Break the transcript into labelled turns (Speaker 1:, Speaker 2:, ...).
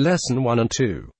Speaker 1: Lesson 1 and 2.